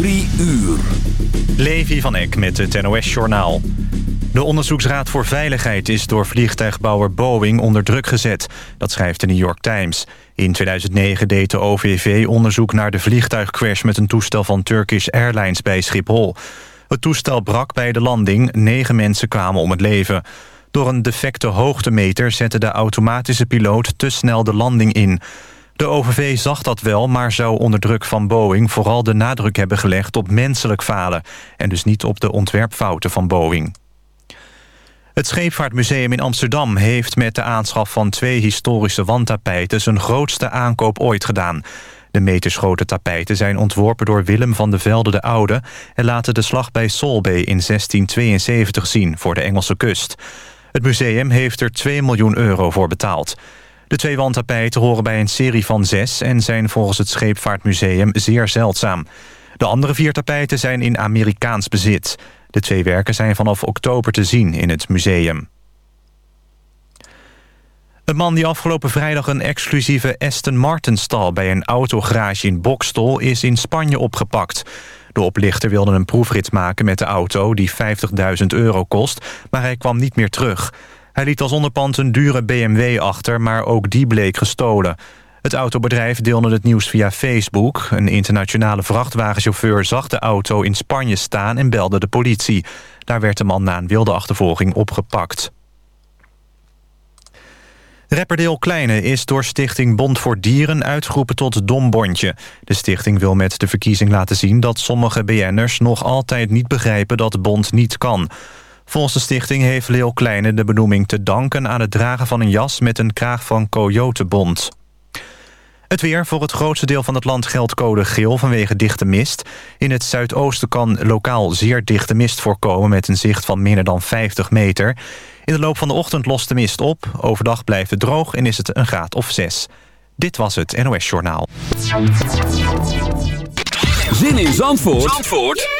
Drie uur. Levi van Eck met het NOS-journaal. De Onderzoeksraad voor Veiligheid is door vliegtuigbouwer Boeing onder druk gezet. Dat schrijft de New York Times. In 2009 deed de OVV onderzoek naar de vliegtuigcrash... met een toestel van Turkish Airlines bij Schiphol. Het toestel brak bij de landing. Negen mensen kwamen om het leven. Door een defecte hoogtemeter zette de automatische piloot te snel de landing in... De OVV zag dat wel, maar zou onder druk van Boeing... vooral de nadruk hebben gelegd op menselijk falen... en dus niet op de ontwerpfouten van Boeing. Het Scheepvaartmuseum in Amsterdam heeft met de aanschaf van twee historische wandtapijten... zijn grootste aankoop ooit gedaan. De metersgrote tapijten zijn ontworpen door Willem van de Velde de Oude... en laten de slag bij Solbay in 1672 zien voor de Engelse kust. Het museum heeft er 2 miljoen euro voor betaald. De twee wandtapijten horen bij een serie van zes... en zijn volgens het Scheepvaartmuseum zeer zeldzaam. De andere vier tapijten zijn in Amerikaans bezit. De twee werken zijn vanaf oktober te zien in het museum. Een man die afgelopen vrijdag een exclusieve Aston Martin stal... bij een autogarage in Bokstel is in Spanje opgepakt. De oplichter wilde een proefrit maken met de auto... die 50.000 euro kost, maar hij kwam niet meer terug... Hij liet als onderpand een dure BMW achter, maar ook die bleek gestolen. Het autobedrijf deelde het nieuws via Facebook. Een internationale vrachtwagenchauffeur zag de auto in Spanje staan en belde de politie. Daar werd de man na een wilde achtervolging opgepakt. Rapper Deel Kleine is door stichting Bond voor Dieren uitgeroepen tot dombondje. De stichting wil met de verkiezing laten zien dat sommige BN'ers nog altijd niet begrijpen dat Bond niet kan. Volgens de stichting heeft Leo Kleine de benoeming te danken... aan het dragen van een jas met een kraag van Coyotebond. Het weer. Voor het grootste deel van het land geldt code geel vanwege dichte mist. In het zuidoosten kan lokaal zeer dichte mist voorkomen... met een zicht van minder dan 50 meter. In de loop van de ochtend lost de mist op. Overdag blijft het droog en is het een graad of 6. Dit was het NOS Journaal. Zin in Zandvoort, Zandvoort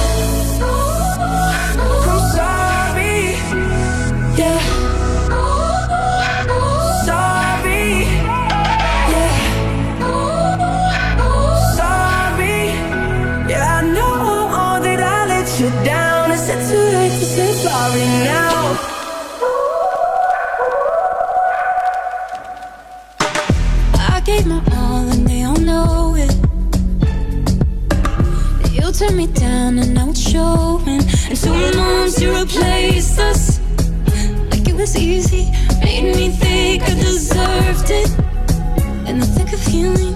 And soon on to replace us. Like it was easy. Made me think I deserved it. And the thick of healing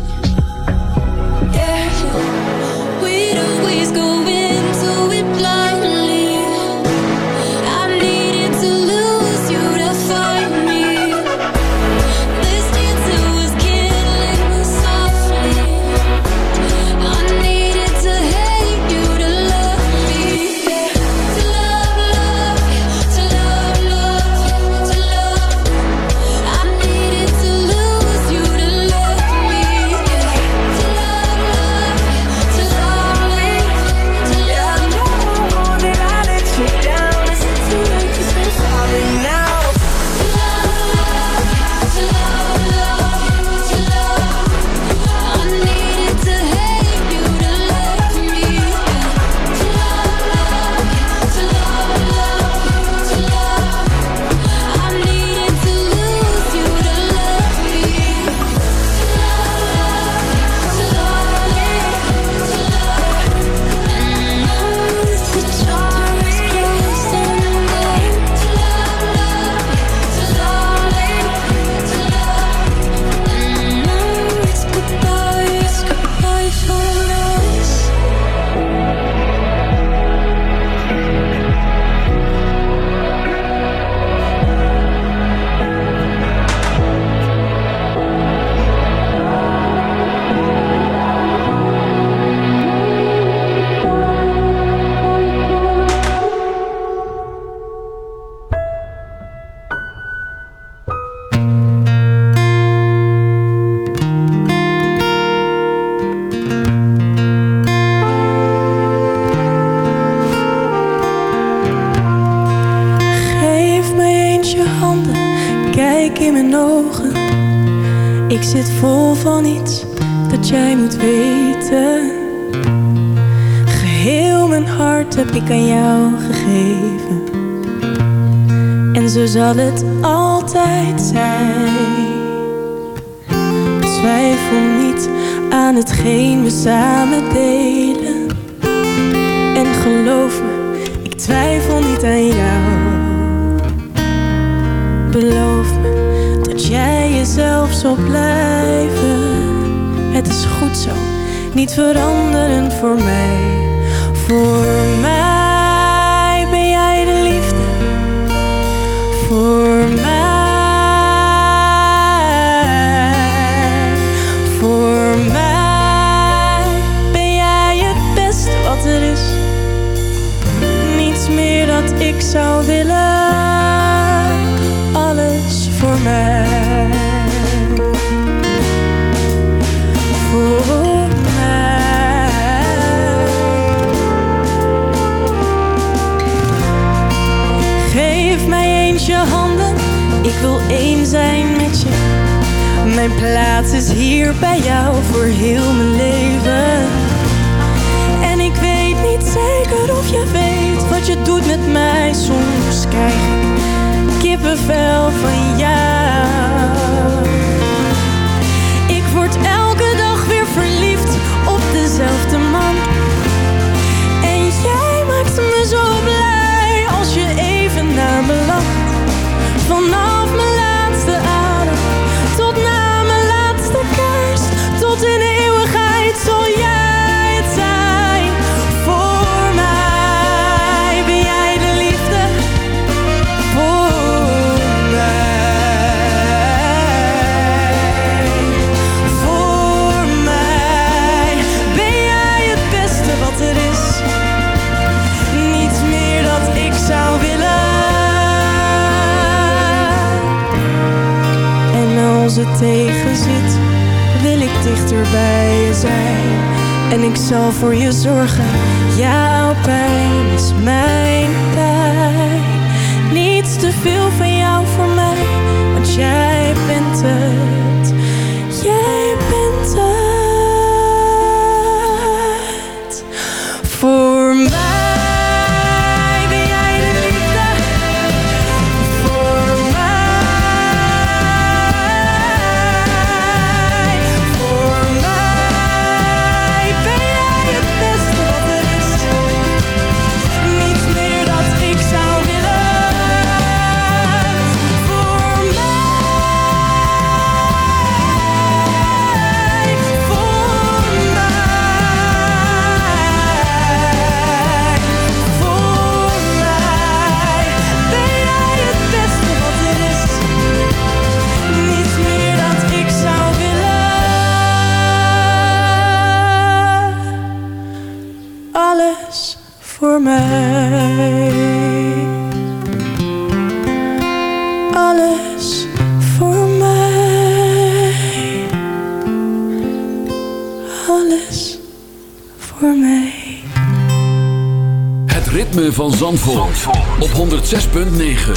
106.9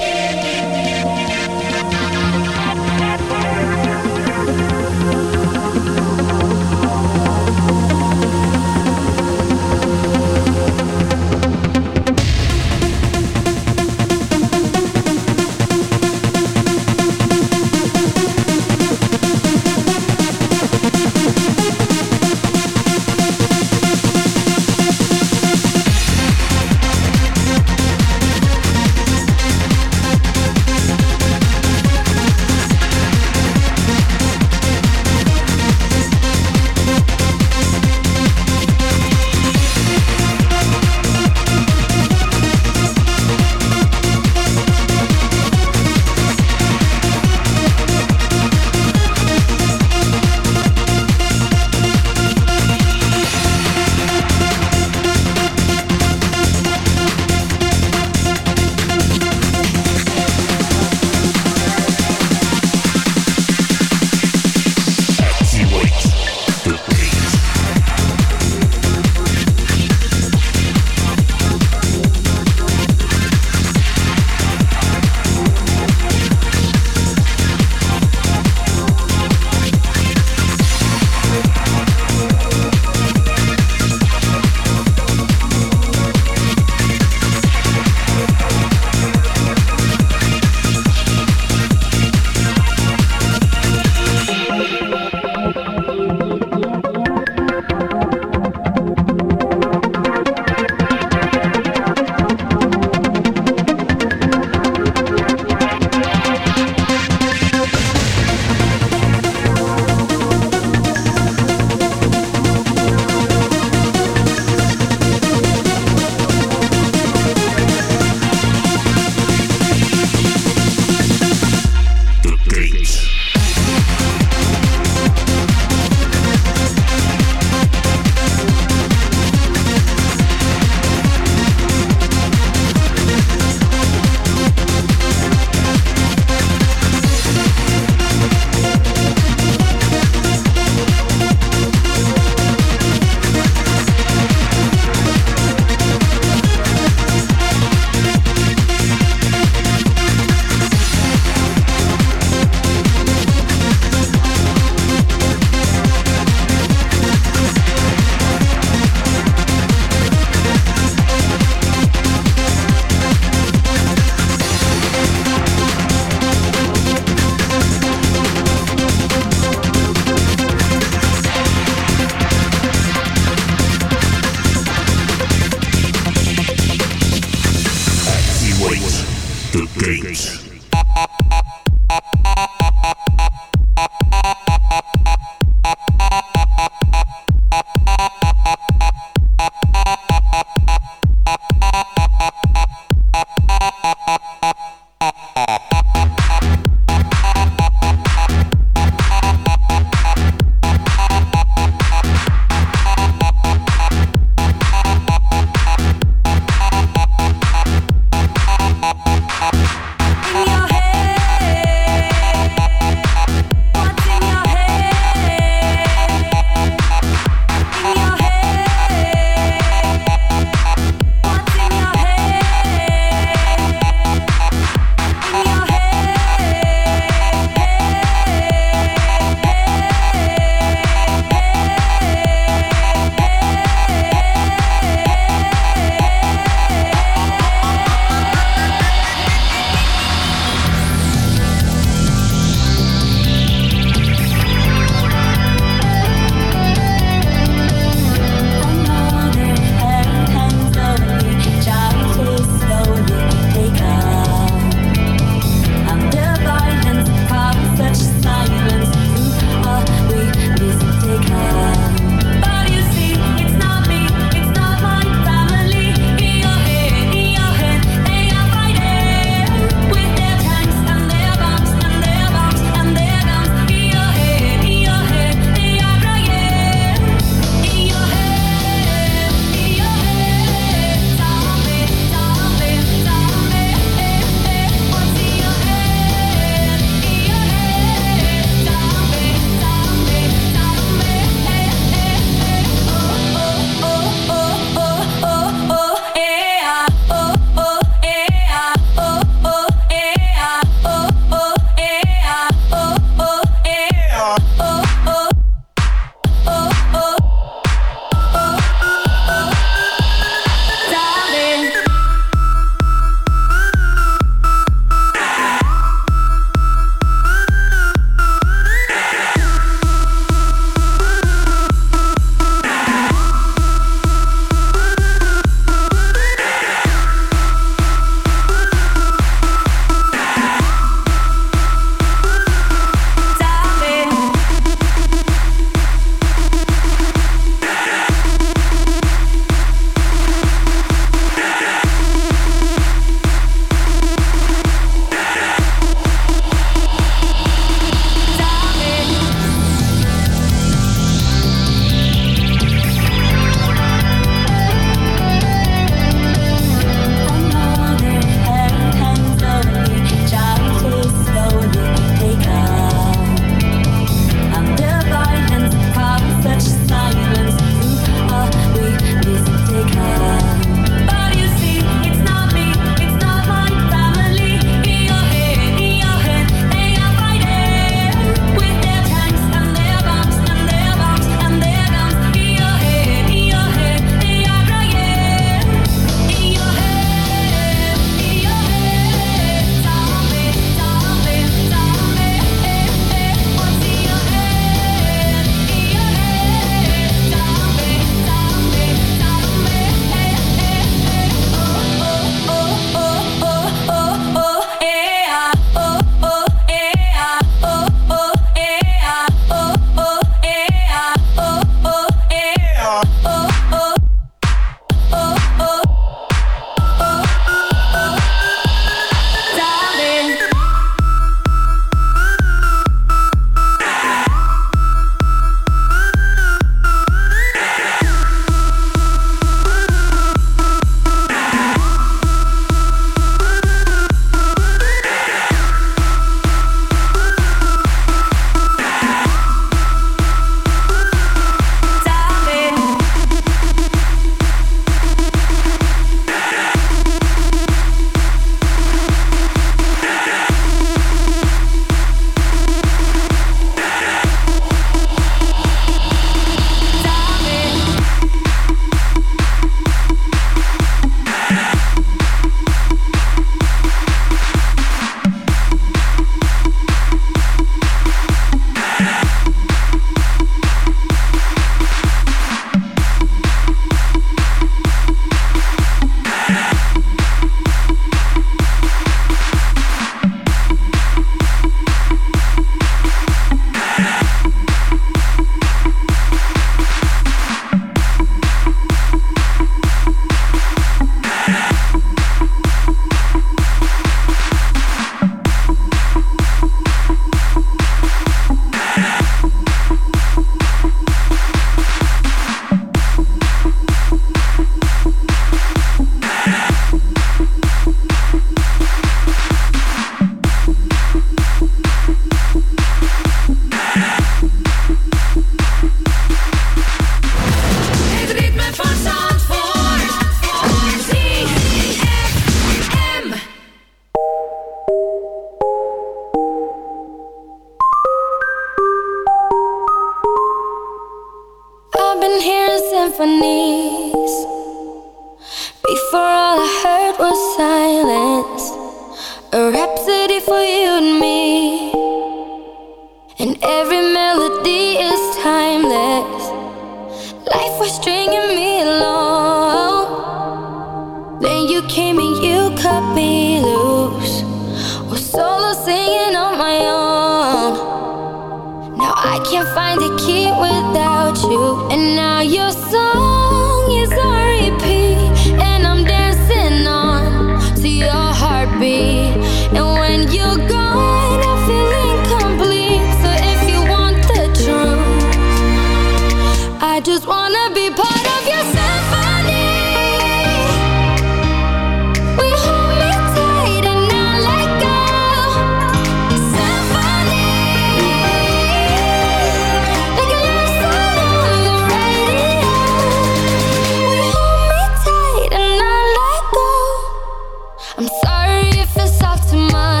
soft to mine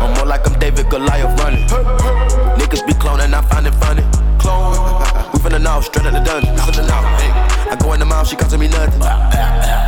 I'm more like I'm David Goliath running. Niggas be cloning, I find it funny. Clone. We finna know, straight out the dungeon. I go in the mouth, she costing me nothing.